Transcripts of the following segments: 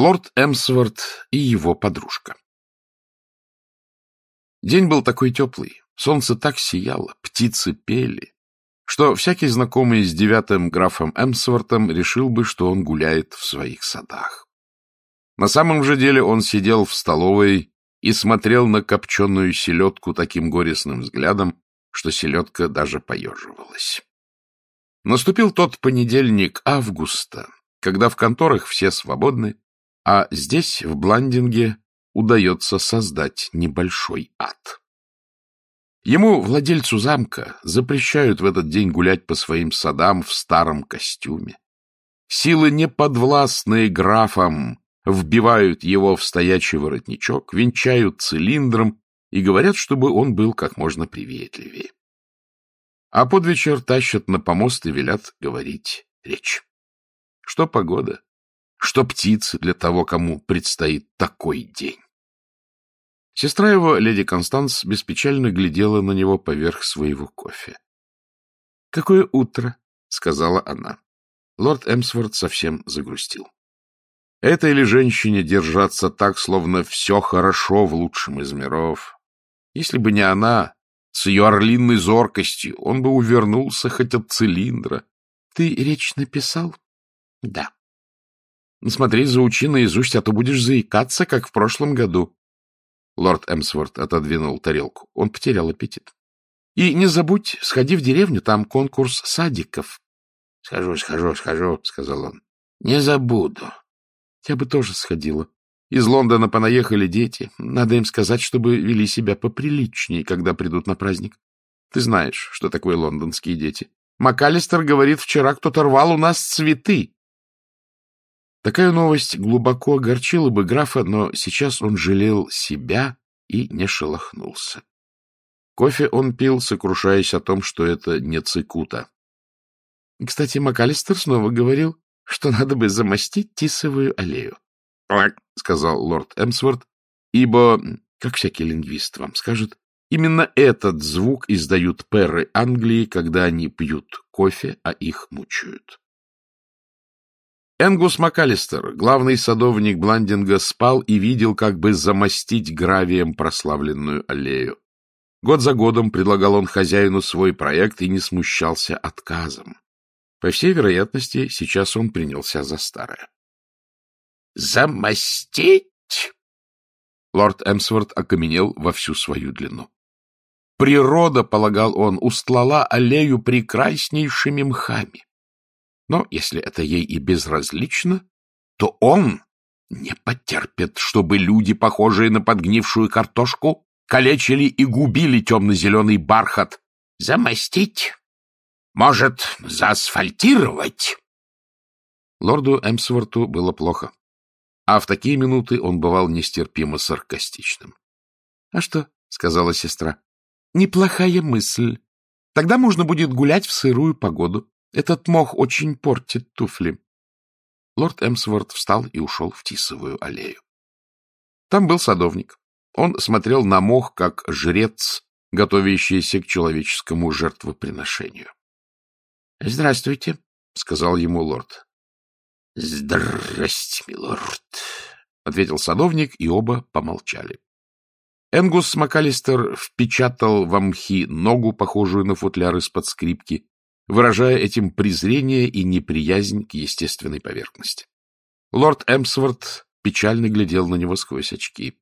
Лорд Эмсворт и его подружка. День был такой теплый, солнце так сияло, птицы пели, что всякий знакомый с девятым графом Эмсвортом решил бы, что он гуляет в своих садах. На самом же деле он сидел в столовой и смотрел на копченую селедку таким горестным взглядом, что селедка даже поеживалась. Наступил тот понедельник августа, когда в конторах все свободны, а здесь, в Бландинге, удается создать небольшой ад. Ему, владельцу замка, запрещают в этот день гулять по своим садам в старом костюме. Силы, неподвластные графам, вбивают его в стоячий воротничок, венчают цилиндром и говорят, чтобы он был как можно приветливее. А под вечер тащат на помост и велят говорить речь. Что погода, что птицы для того, кому предстоит такой день. Сестра его, леди Констанс, беспечально глядела на него поверх своего кофе. — Какое утро! — сказала она. Лорд Эмсворт совсем загрустил. Этой ли женщине держаться так, словно все хорошо в лучшем из миров? Если бы не она, с ее орлинной зоркостью, он бы увернулся хоть от цилиндра. — Ты речь написал? — Да. Смотри, заучи наизусть, а то будешь заикаться, как в прошлом году. Лорд Эмсворт отодвинул тарелку. Он потерял аппетит. — И не забудь, сходи в деревню, там конкурс садиков. — Схожу, схожу, схожу, — сказал он. — Не забуду. — Я бы тоже сходила. Из Лондона понаехали дети. Надо им сказать, чтобы вели себя поприличнее, когда придут на праздник. Ты знаешь, что такое лондонские дети. МакАлистер говорит, вчера кто-то рвал у нас цветы. Такая новость глубоко огорчила бы графа, но сейчас он жалел себя и не шелохнулся. Кофе он пил, сокрушаясь о том, что это не цикута. Кстати, МакАлистер снова говорил, что надо бы замостить Тисовую аллею. — сказал лорд Эмсворт, ибо, как всякий лингвист вам скажет, именно этот звук издают перы Англии, когда они пьют кофе, а их мучают. Энгус МакАлистер, главный садовник Бландинга, спал и видел, как бы замостить гравием прославленную аллею. Год за годом предлагал он хозяину свой проект и не смущался отказом. По всей вероятности, сейчас он принялся за старое. «Замостить?» Лорд Эмсворт окаменел во всю свою длину. Природа, полагал он, устлала аллею прекраснейшими мхами. Но если это ей и безразлично, то он не потерпит, чтобы люди, похожие на подгнившую картошку, калечили и губили темно-зеленый бархат. Замостить? Может, заасфальтировать? Лорду Эмсворту было плохо. А в такие минуты он бывал нестерпимо саркастичным. — А что? — сказала сестра. — Неплохая мысль. Тогда можно будет гулять в сырую погоду. Этот мох очень портит туфли. Лорд Эмсворт встал и ушел в Тисовую аллею. Там был садовник. Он смотрел на мох, как жрец, готовящийся к человеческому жертвоприношению. — Здравствуйте, — сказал ему лорд. — Здрасте, милорд, — ответил садовник, и оба помолчали. Энгус МакАлистер впечатал в мхи ногу, похожую на футляр из-под скрипки, выражая этим презрение и неприязнь к естественной поверхности. Лорд Эмсворт печально глядел на него сквозь очки.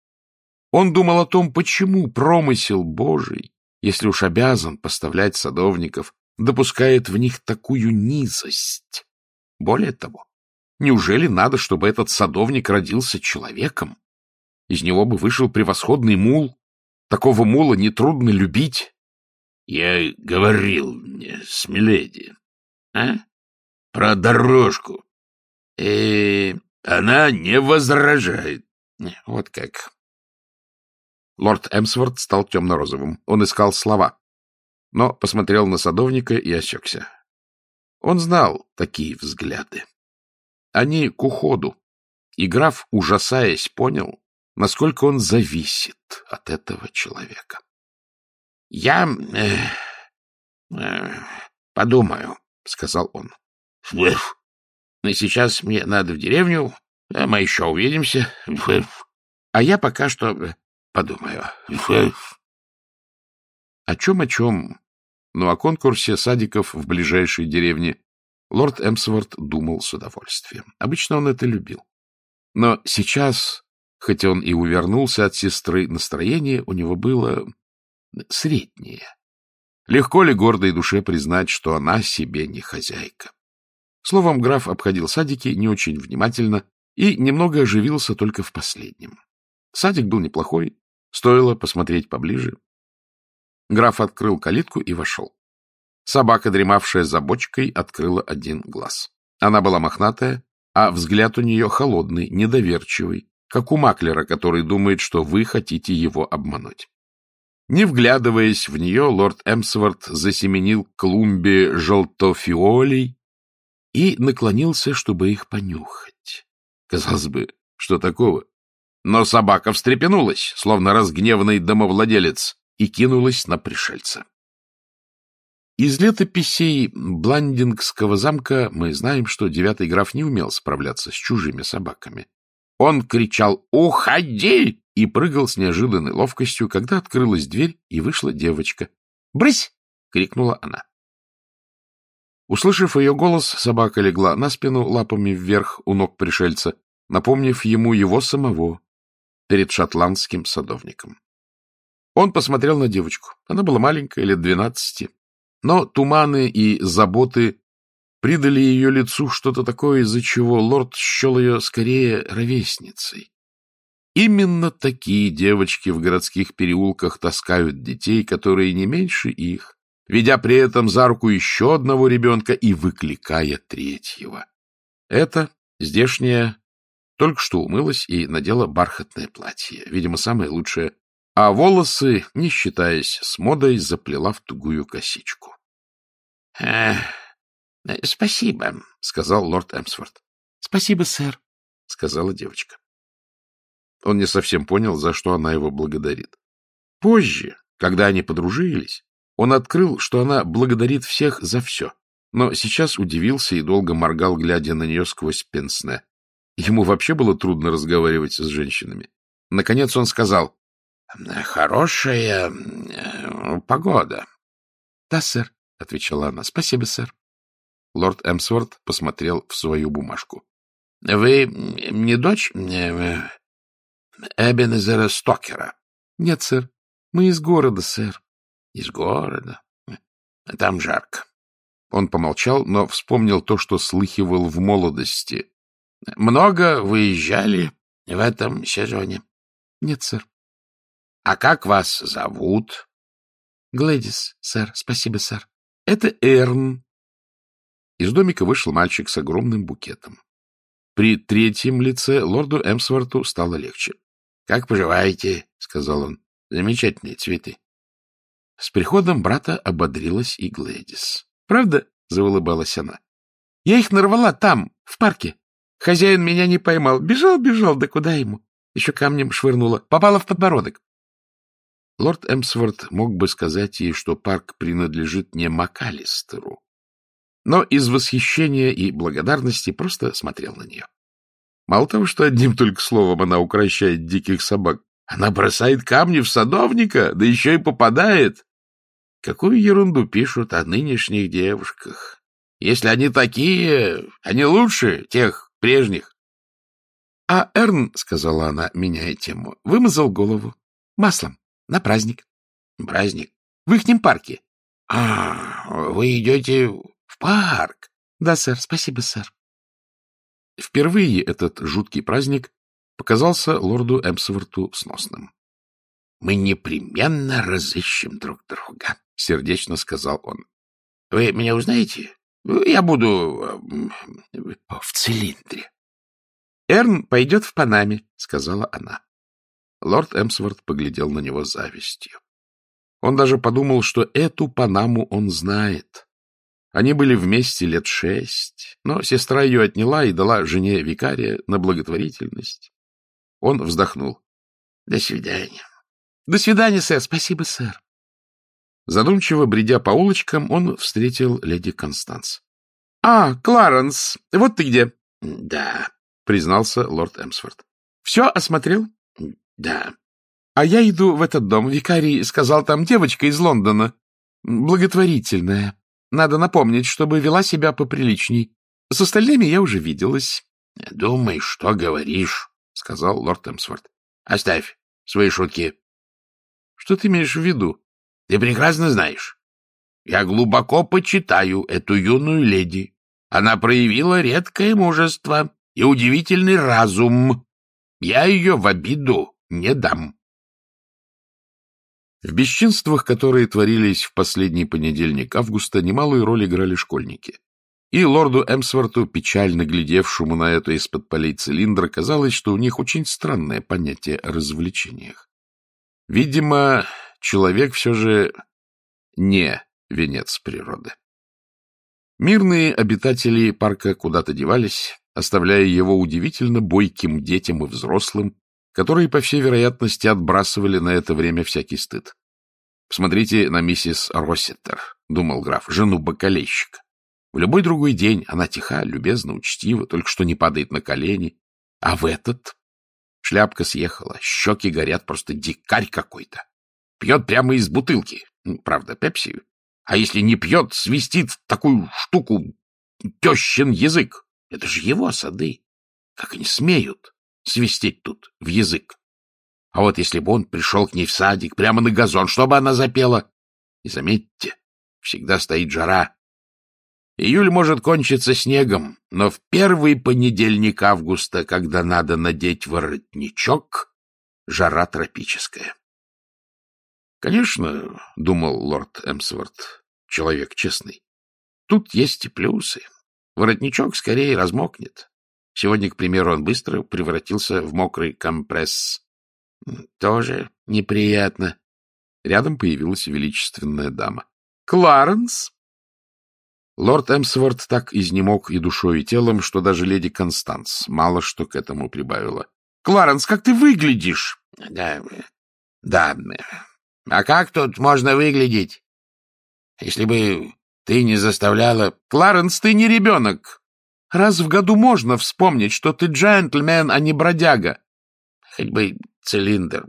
Он думал о том, почему промысел Божий, если уж обязан поставлять садовников, допускает в них такую низость. Более того, неужели надо, чтобы этот садовник родился человеком? Из него бы вышел превосходный мул. Такого мула нетрудно любить. Я говорил мне с Миледи, а? Про дорожку. И она не возражает. Вот как. Лорд Эмсворт стал темно-розовым. Он искал слова, но посмотрел на садовника и осекся. Он знал такие взгляды. Они к уходу, и граф, ужасаясь, понял, насколько он зависит от этого человека. — Я э, э, подумаю, — сказал он. — Но сейчас мне надо в деревню, А мы еще увидимся. А я пока что э, подумаю. О чем, о чем? Но о конкурсе садиков в ближайшей деревне лорд Эмсворт думал с удовольствием. Обычно он это любил. Но сейчас, хоть он и увернулся от сестры, настроение у него было среднее. Легко ли гордой душе признать, что она себе не хозяйка? Словом, граф обходил садики не очень внимательно и немного оживился только в последнем. Садик был неплохой, стоило посмотреть поближе. Граф открыл калитку и вошел. Собака, дремавшая за бочкой, открыла один глаз. Она была мохнатая, а взгляд у нее холодный, недоверчивый, как у маклера, который думает, что вы хотите его обмануть. Не вглядываясь в нее, лорд Эмсворт засеменил к клумбе желтофиолей и наклонился, чтобы их понюхать. Казалось бы, что такого? Но собака встрепенулась, словно разгневанный домовладелец, и кинулась на пришельца. Из летописей Бландингского замка мы знаем, что девятый граф не умел справляться с чужими собаками. Он кричал «Уходи!» и прыгал с неожиданной ловкостью, когда открылась дверь и вышла девочка. «Брысь!» — крикнула она. Услышав ее голос, собака легла на спину лапами вверх у ног пришельца, напомнив ему его самого перед шотландским садовником. Он посмотрел на девочку. Она была маленькая, лет двенадцати, но туманы и заботы придали ее лицу что-то такое, из-за чего лорд счел ее скорее ровесницей. Именно такие девочки в городских переулках таскают детей, которые не меньше их, ведя при этом за руку еще одного ребенка и выкликая третьего. Это здешняя только что умылась и надела бархатное платье, видимо, самое лучшее, а волосы, не считаясь с модой, заплела в тугую косичку. — Спасибо, — сказал лорд Эмсворт. — Спасибо, сэр, — сказала девочка. Он не совсем понял, за что она его благодарит. Позже, когда они подружились, он открыл, что она благодарит всех за все, но сейчас удивился и долго моргал, глядя на нее сквозь пенсне. Ему вообще было трудно разговаривать с женщинами. Наконец он сказал, — Хорошая э, погода. — Да, сэр, — отвечала она. — Спасибо, сэр. Лорд Эмсворт посмотрел в свою бумажку. — Вы не дочь э, Эбенезера Стокера? — Нет, сэр. Мы из города, сэр. — Из города? Там жарко. Он помолчал, но вспомнил то, что слыхивал в молодости. — Много выезжали в этом сезоне? — Нет, сэр. — А как вас зовут? — Глэдис, сэр. Спасибо, сэр. — Это Эрн. Из домика вышел мальчик с огромным букетом. При третьем лице лорду Эмсворту стало легче. — Как поживаете? — сказал он. — Замечательные цветы. С приходом брата ободрилась и Глэдис. — Правда? — заулыбалась она. — Я их нарвала там, в парке. Хозяин меня не поймал. Бежал, бежал, да куда ему? Еще камнем швырнула. Попала в подбородок. Лорд Эмсворт мог бы сказать ей, что парк принадлежит не МакАлистеру, но из восхищения и благодарности просто смотрел на нее. Мало того, что одним только словом она укращает диких собак, она бросает камни в садовника, да еще и попадает. Какую ерунду пишут о нынешних девушках. Если они такие, они лучше тех прежних. — А Эрн, — сказала она, меняя тему, — вымазал голову маслом на праздник. — Праздник? В ихнем парке. — А, вы идете в парк? — Да, сэр, спасибо, сэр. Впервые этот жуткий праздник показался лорду Эмсворту сносным. — Мы непременно разыщем друг друга, — сердечно сказал он. — Вы меня узнаете? Я буду в цилиндре. — Эрн пойдет в Панаме, — сказала она. Лорд Эмсворт поглядел на него с завистью. Он даже подумал, что эту Панаму он знает. Они были вместе лет шесть, но сестра ее отняла и дала жене викария на благотворительность. Он вздохнул. — До свидания. — До свидания, сэр. Спасибо, сэр. Задумчиво бредя по улочкам, он встретил леди Констанс. — А, Кларенс, вот ты где. — Да, признался лорд Эмсфорд. — Все осмотрел? — Да. — А я иду в этот дом. Викарий сказал, там девочка из Лондона. Благотворительная. Надо напомнить, чтобы вела себя поприличней. С остальными я уже виделась. — Думай, что говоришь, — сказал лорд Эмсфорд. — Оставь свои шутки. — Что ты имеешь в виду? — Ты прекрасно знаешь. Я глубоко почитаю эту юную леди. Она проявила редкое мужество и удивительный разум. Я ее в обиду не дам. В бесчинствах, которые творились в последний понедельник августа, немалую роль играли школьники. И лорду Эмсворту, печально глядевшему на это из-под полей цилиндра, казалось, что у них очень странное понятие о развлечениях. Видимо, человек все же не венец природы. Мирные обитатели парка куда-то девались, оставляя его удивительно бойким детям и взрослым, которые, по всей вероятности, отбрасывали на это время всякий стыд. «Посмотрите на миссис Россеттер», — думал граф, — жену бакалейщика. В любой другой день она тиха, любезна, учтива, только что не падает на колени. А в этот шляпка съехала, щеки горят, просто дикарь какой-то. Пьет прямо из бутылки, правда, пепси. А если не пьет, свистит такую штуку тещин язык. Это же его сады. Как они смеют свистеть тут в язык. А вот если бы он пришел к ней в садик, прямо на газон, чтобы она запела. И заметьте, всегда стоит жара. Июль может кончиться снегом, но в первый понедельник августа, когда надо надеть воротничок, жара тропическая. Конечно, — думал лорд Эмсворт, человек честный, — тут есть и плюсы. Воротничок скорее размокнет. Сегодня, к примеру, он быстро превратился в мокрый компресс. Тоже неприятно. Рядом появилась величественная дама. — Кларенс! Лорд Эмсворт так изнемог и душой, и телом, что даже леди Констанс мало что к этому прибавила. — Кларенс, как ты выглядишь? — Да, да. А как тут можно выглядеть? Если бы ты не заставляла... — Кларенс, ты не ребенок. Раз в году можно вспомнить, что ты джентльмен, а не бродяга. Хоть бы цилиндр.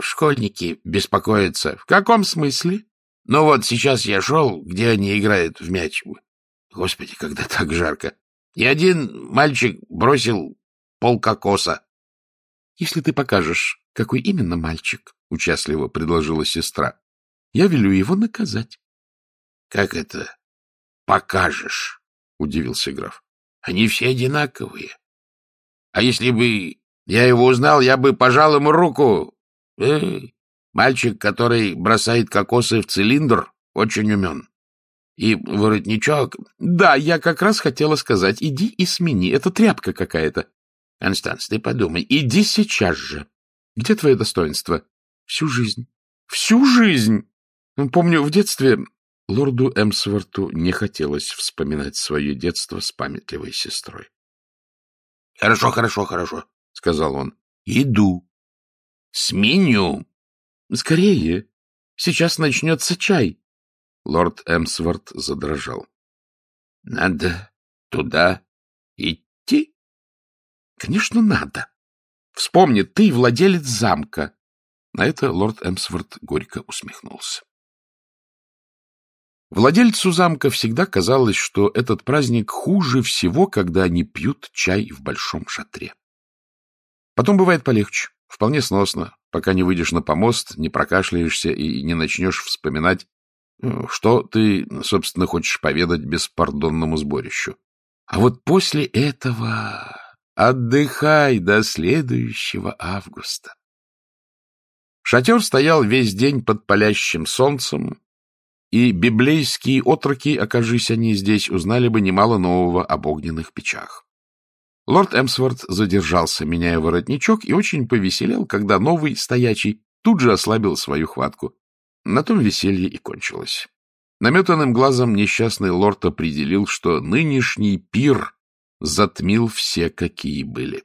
Школьники беспокоятся. В каком смысле? Ну вот сейчас я шел, где они играют в мяч. Господи, когда так жарко. И один мальчик бросил пол кокоса. — Если ты покажешь, какой именно мальчик, — участливо предложила сестра, — я велю его наказать. — Как это покажешь? — удивился граф. Они все одинаковые. А если бы я его узнал, я бы пожал ему руку. Эй, мальчик, который бросает кокосы в цилиндр, очень умен. И воротничок... Да, я как раз хотела сказать, иди и смени, это тряпка какая-то. Констанс, ты подумай, иди сейчас же. Где твое достоинство? Всю жизнь. Всю жизнь! Помню, в детстве Лорду Эмсворту не хотелось вспоминать свое детство с памятливой сестрой. — Хорошо, хорошо, хорошо, — сказал он. — Иду. Сменю. — Скорее. Сейчас начнется чай. Лорд Эмсворт задрожал. — Надо туда идти? — Конечно, надо. Вспомни, ты владелец замка. На это лорд Эмсворт горько усмехнулся. Владельцу замка всегда казалось, что этот праздник хуже всего, когда они пьют чай в большом шатре. Потом бывает полегче, вполне сносно, пока не выйдешь на помост, не прокашляешься и не начнешь вспоминать, ну, что ты, собственно, хочешь поведать беспардонному сборищу. А вот после этого отдыхай до следующего августа. Шатер стоял весь день под палящим солнцем, и библейские отроки, окажись они здесь, узнали бы немало нового об огненных печах. Лорд Эмсворт задержался, меняя воротничок, и очень повеселел, когда новый, стоячий, тут же ослабил свою хватку. На том веселье и кончилось. Наметанным глазом несчастный лорд определил, что нынешний пир затмил все, какие были.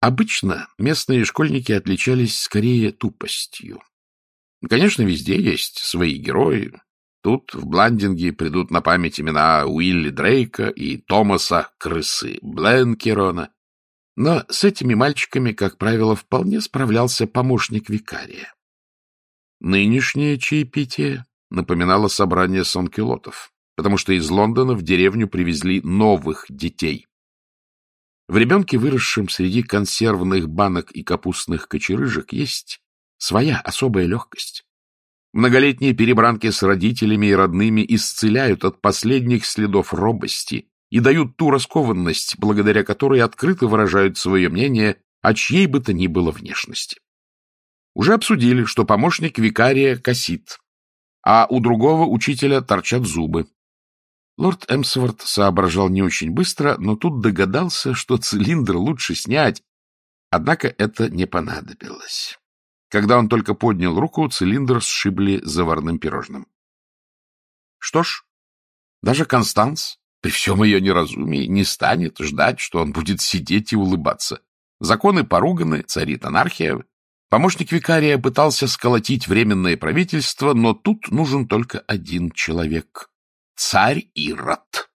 Обычно местные школьники отличались скорее тупостью. Конечно, везде есть свои герои. Тут, в Бландинге, придут на память имена Уилли Дрейка и Томаса Крысы Бленкерона. Но с этими мальчиками, как правило, вполне справлялся помощник викария. Нынешнее чаепитие напоминало собрание санкюлотов, потому что из Лондона в деревню привезли новых детей. В ребенке, выросшем среди консервных банок и капустных кочерыжек, есть своя особая легкость. Многолетние перебранки с родителями и родными исцеляют от последних следов робости и дают ту раскованность, благодаря которой открыто выражают свое мнение о чьей бы то ни было внешности. Уже обсудили, что помощник викария косит, а у другого учителя торчат зубы. Лорд Эмсворт соображал не очень быстро, но тут догадался, что цилиндр лучше снять, однако это не понадобилось. Когда он только поднял руку, цилиндр сшибли заварным пирожным. Что ж, даже Констанс, при всем ее неразумии, не станет ждать, что он будет сидеть и улыбаться. Законы поруганы, царит анархия. Помощник викария пытался сколотить временное правительство, но тут нужен только один человек — царь Ирод.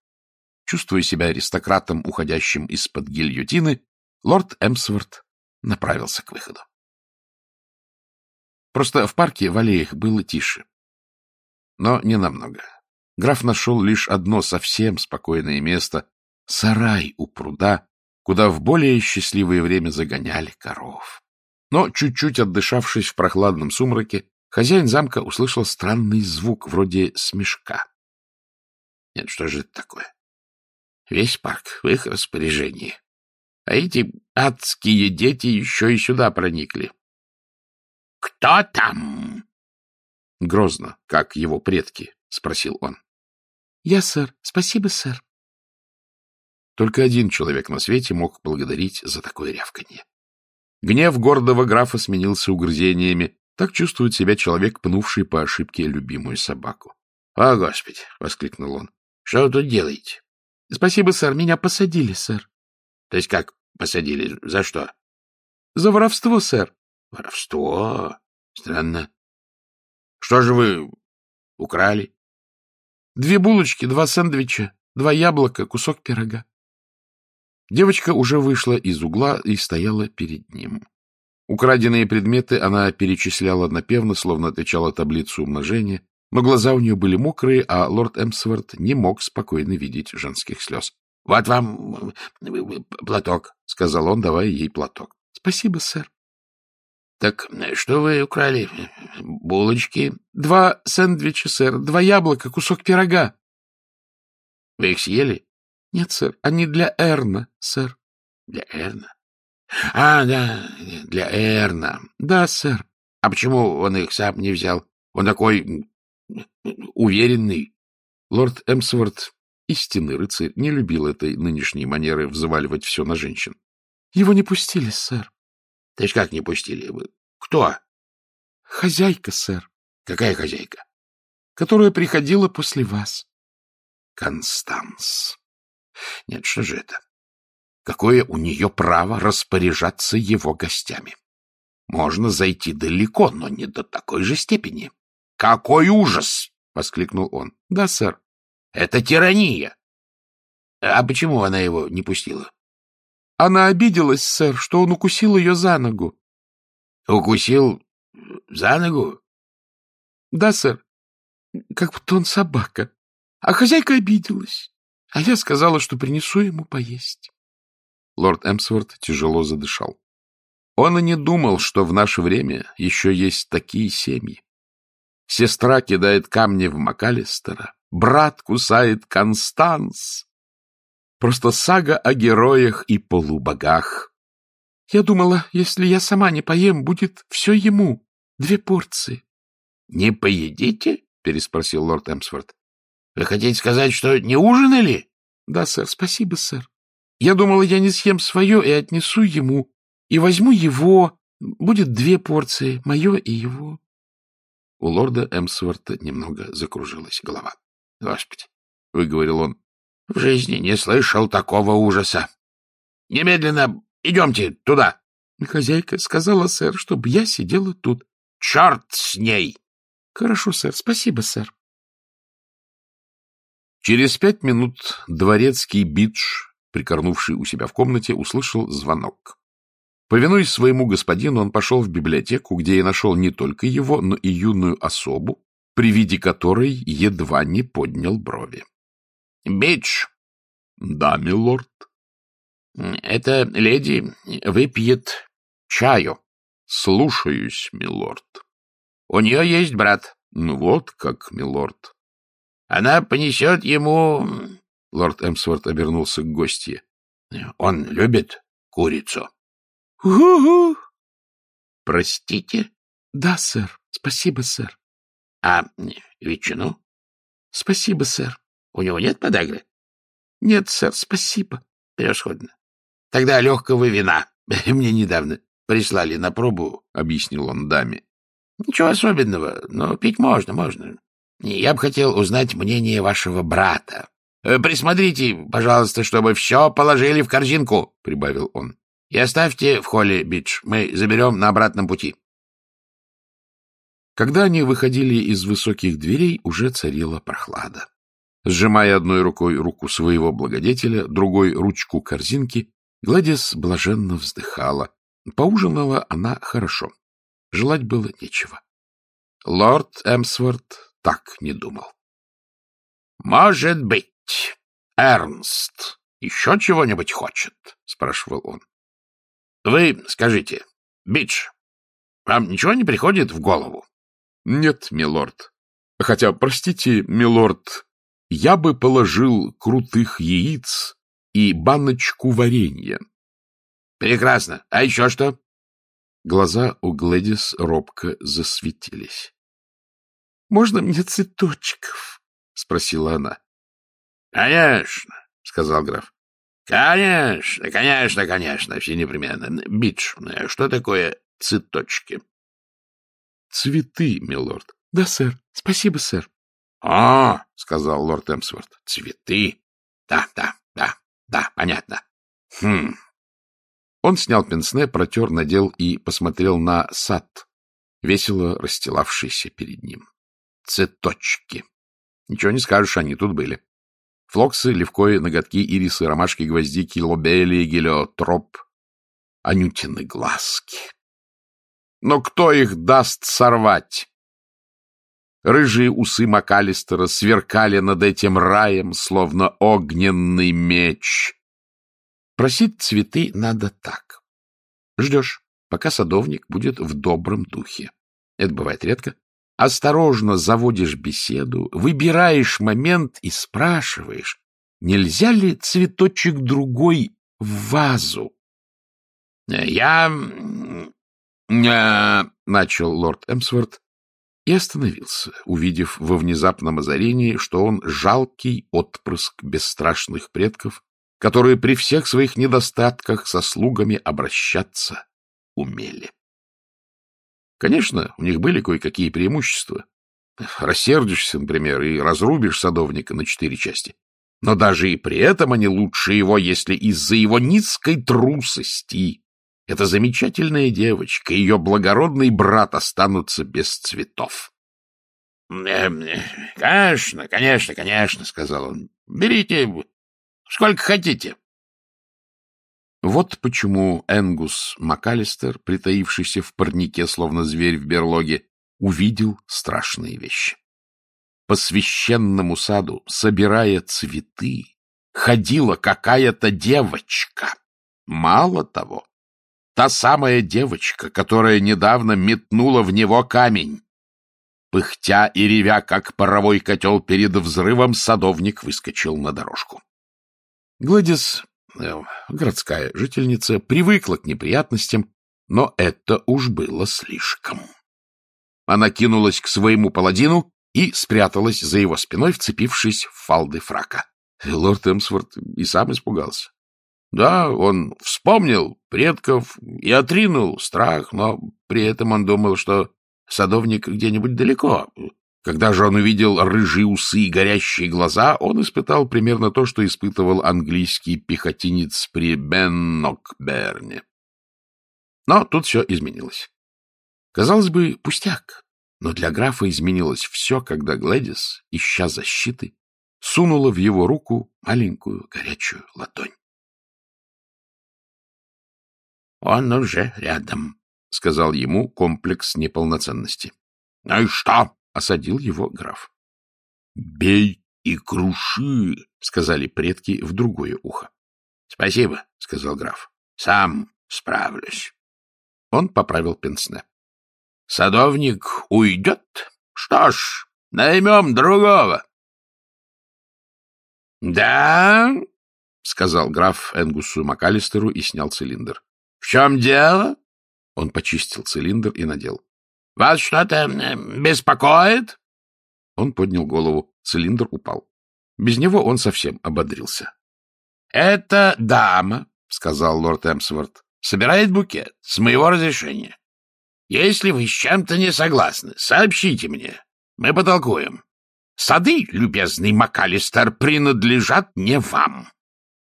Чувствуя себя аристократом, уходящим из-под гильотины, лорд Эмсворт направился к выходу. Просто в парке в аллеях было тише. Но не намного. Граф нашел лишь одно совсем спокойное место — сарай у пруда, куда в более счастливое время загоняли коров. Но, чуть-чуть отдышавшись в прохладном сумраке, хозяин замка услышал странный звук, вроде смешка. Нет, что же это такое? Весь парк в их распоряжении. А эти адские дети еще и сюда проникли. — Кто там? — Грозно, как его предки, — спросил он. — Я, сэр. Спасибо, сэр. Только один человек на свете мог благодарить за такое рявканье. Гнев гордого графа сменился угрызениями. Так чувствует себя человек, пнувший по ошибке любимую собаку. — О, Господи! — воскликнул он. — Что вы тут делаете? — Спасибо, сэр. Меня посадили, сэр. — То есть как посадили? За что? — За воровство, сэр. Воровство? Странно. Что же вы украли? Две булочки, два сэндвича, два яблока, кусок пирога. Девочка уже вышла из угла и стояла перед ним. Украденные предметы она перечисляла напевно, словно отвечала таблицу умножения, но глаза у нее были мокрые, а лорд Эмсворт не мог спокойно видеть женских слез. — Вот вам платок, — сказал он, давая ей платок. — Спасибо, сэр. Так что вы украли? Булочки? Два сэндвича, сэр, два яблока, кусок пирога. Вы их съели? Нет, сэр, они для Эрна, сэр. Для Эрна? А, да, для Эрна. Да, сэр. А почему он их сам не взял? Он такой уверенный. Лорд Эмсворт, истинный рыцарь, не любил этой нынешней манеры взваливать все на женщин. Его не пустили, сэр. — То есть как не пустили? Вы кто? — Хозяйка, сэр. — Какая хозяйка? — Которая приходила после вас. — Констанс. Нет, что же это? Какое у нее право распоряжаться его гостями? Можно зайти далеко, но не до такой же степени. — Какой ужас! — воскликнул он. — Да, сэр. — Это тирания. А почему она его не пустила? Она обиделась, сэр, что он укусил ее за ногу. — Укусил за ногу? — Да, сэр. Как будто он собака. А хозяйка обиделась. А я сказала, что принесу ему поесть. Лорд Эмсворт тяжело задышал. Он и не думал, что в наше время еще есть такие семьи. Сестра кидает камни в МакАлистера, брат кусает Констанс. Просто сага о героях и полубогах. Я думала, если я сама не поем, будет все ему. Две порции. — Не поедите? — переспросил лорд Эмсфорд. — Вы хотите сказать, что не ужинали? — Да, сэр, спасибо, сэр. Я думала, я не съем свое и отнесу ему, и возьму его. Будет две порции, мое и его. У лорда Эмсворта немного закружилась голова. — Господи! — выговорил он. В жизни не слышал такого ужаса. Немедленно идемте туда. Хозяйка сказала, сэр, чтобы я сидела тут. Черт с ней! Хорошо, сэр. Спасибо, сэр. Через пять минут дворецкий Бидж, прикорнувший у себя в комнате, услышал звонок. Повинуясь своему господину, он пошел в библиотеку, где и нашел не только его, но и юную особу, при виде которой едва не поднял брови. — Бидж. — Да, милорд. — Эта леди выпьет чаю. — Слушаюсь, милорд. — У нее есть брат. — Ну вот как, милорд. — Она понесет ему... Лорд Эмсворт обернулся к гостье. — Он любит курицу. — Гу-гу! — Простите? — Да, сэр. Спасибо, сэр. — А ветчину? — Спасибо, сэр. — У него нет подагры? — Нет, сэр, спасибо. — Превосходно. — Тогда легкого вина. Мне недавно прислали на пробу, — объяснил он даме. — Ничего особенного, но пить можно, можно. Я бы хотел узнать мнение вашего брата. Э, присмотрите, пожалуйста, чтобы все положили в корзинку, — прибавил он. — И оставьте в холле, Бидж. Мы заберем на обратном пути. Когда они выходили из высоких дверей, уже царила прохлада. Сжимая одной рукой руку своего благодетеля, другой — ручку корзинки, Гладис блаженно вздыхала. Поужинала она хорошо. Желать было нечего. Лорд Эмсворт так не думал. — Может быть, Эрнст еще чего-нибудь хочет? — спрашивал он. — Вы скажите, Бидж, вам ничего не приходит в голову? — Нет, милорд. Хотя, простите, милорд, я бы положил крутых яиц и баночку варенья. — Прекрасно. А еще что? Глаза у Глэдис робко засветились. — Можно мне цветочков? — спросила она. — Конечно, — сказал граф. — Конечно, конечно, конечно, все непременно. Бидж, что такое цветочки? — Цветы, милорд. — Да, сэр. Спасибо, сэр. — О, — сказал лорд Эмсворт, — цветы. Да, да, да, да, понятно. Хм. Он снял пенсне, протер, надел и посмотрел на сад, весело расстилавшийся перед ним. Цветочки. Ничего не скажешь, они тут были. Флоксы, левкои, ноготки, ирисы, ромашки, гвоздики, лобели, гелиотроп, анютины глазки. Но кто их даст сорвать? Рыжие усы МакАлистера сверкали над этим раем, словно огненный меч. Просить цветы надо так. Ждешь, пока садовник будет в добром духе. Это бывает редко. Осторожно заводишь беседу, выбираешь момент и спрашиваешь, нельзя ли цветочек другой в вазу? — Я... Э, — начал лорд Эмсворт и остановился, увидев во внезапном озарении, что он жалкий отпрыск бесстрашных предков, которые при всех своих недостатках со слугами обращаться умели. Конечно, у них были кое-какие преимущества. Рассердишься, например, и разрубишь садовника на четыре части. Но даже и при этом они лучше его, если из-за его низкой трусости эта замечательная девочка и ее благородный брат останутся без цветов. — Конечно, конечно, конечно, — сказал он. — Берите сколько хотите. Вот почему Энгус МакАлистер, притаившийся в парнике, словно зверь в берлоге, увидел страшные вещи. По священному саду, собирая цветы, ходила какая-то девочка. Мало того, та самая девочка, которая недавно метнула в него камень. Пыхтя и ревя, как паровой котел перед взрывом, садовник выскочил на дорожку. Гладис Э, городская жительница, привыкла к неприятностям, но это уж было слишком. Она кинулась к своему паладину и спряталась за его спиной, вцепившись в фалды фрака. Лорд Эмсворт и сам испугался. Да, он вспомнил предков и отринул страх, но при этом он думал, что садовник где-нибудь далеко, когда же он увидел рыжие усы и горящие глаза, он испытал примерно то, что испытывал английский пехотинец при Беннокберне. Но тут все изменилось. Казалось бы, пустяк, но для графа изменилось все, когда Глэдис, ища защиты, сунула в его руку маленькую горячую ладонь. — Он уже рядом, — сказал ему комплекс неполноценности. — Ну и что? — осадил его граф. — Бей и круши, — сказали предки в другое ухо. — Спасибо, — сказал граф. — Сам справлюсь. Он поправил пенсне. — Садовник уйдет? Что ж, наймем другого. — Да, — сказал граф Энгусу МакАлистеру и снял цилиндр. — В чем дело? Он почистил цилиндр и надел. — Вас что-то беспокоит? Он поднял голову. Цилиндр упал. Без него он совсем ободрился. — Это дама, — сказал лорд Эмсворт, — собирает букет с моего разрешения. Если вы с чем-то не согласны, сообщите мне. Мы потолкуем. Сады, любезный МакАлистер, принадлежат не вам.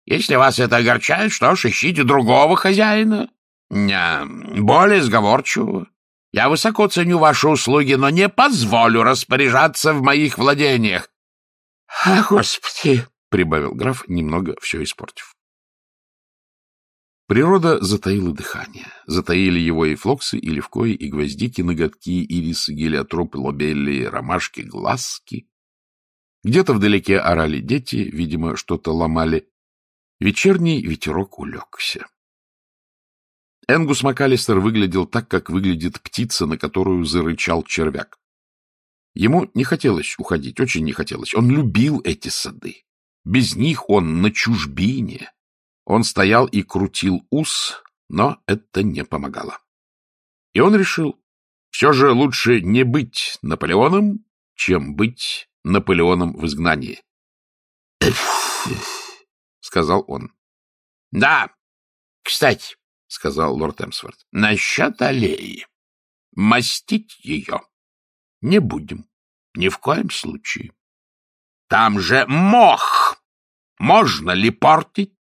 Если вас это огорчает, что ж, ищите другого хозяина, более сговорчивого. Я высоко ценю ваши услуги, но не позволю распоряжаться в моих владениях. — А, Господи! — прибавил граф, немного все испортив. Природа затаила дыхание. Затаили его и флоксы, и левкои, и гвоздики, ноготки, ирисы, гелиотропы, лобелли, ромашки, глазки. Где-то вдалеке орали дети, видимо, что-то ломали. Вечерний ветерок улегся. Энгус МакАлистер выглядел так, как выглядит птица, на которую зарычал червяк. Ему не хотелось уходить, очень не хотелось. Он любил эти сады. Без них он на чужбине. Он стоял и крутил ус, но это не помогало. И он решил, все же лучше не быть Наполеоном, чем быть Наполеоном в изгнании. — сказал он. — Да, кстати, — сказал лорд Эмсворт, — насчет аллеи. Мастить ее не будем. Ни в коем случае. Там же мох. Можно ли портить?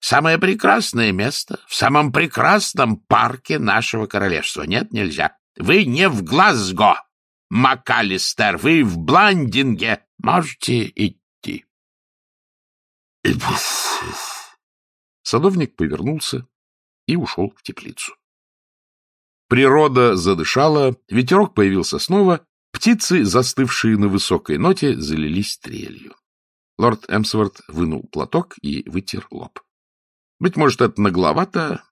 Самое прекрасное место в самом прекрасном парке нашего королевства. Нет, нельзя. Вы не в Глазго, МакАлистер, вы в Бландинге. Можете идти. Садовник повернулся и ушел в теплицу. Природа задышала, ветерок появился снова, птицы, застывшие на высокой ноте, залились трелью. Лорд Эмсворт вынул платок и вытер лоб. Быть может, это нагловато,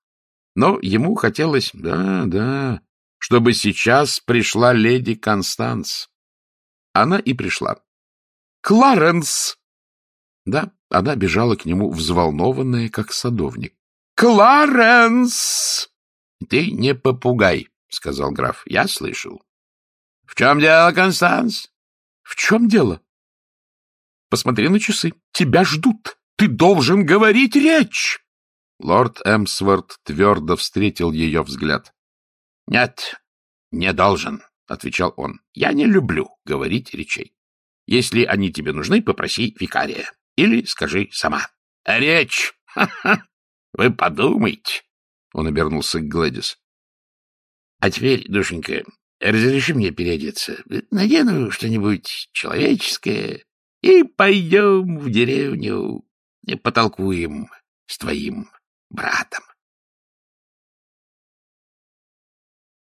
но ему хотелось, да, да, чтобы сейчас пришла леди Констанс. Она и пришла. «Кларенс!» Да, она бежала к нему, взволнованная, как садовник. «Кларенс!» «Ты не попугай», — сказал граф. «Я слышал». «В чем дело, Констанс?» «В чем дело?» «Посмотри на часы. Тебя ждут. Ты должен говорить речь!» Лорд Эмсворт твердо встретил ее взгляд. — Нет, не должен, — отвечал он. — Я не люблю говорить речей. Если они тебе нужны, попроси викария. Или скажи сама. — Речь! Ха-ха! Вы подумайте! Он обернулся к Глэдис. — А теперь, душенька, разреши мне переодеться. Надену что-нибудь человеческое и пойдем в деревню и потолкуем с твоим братом.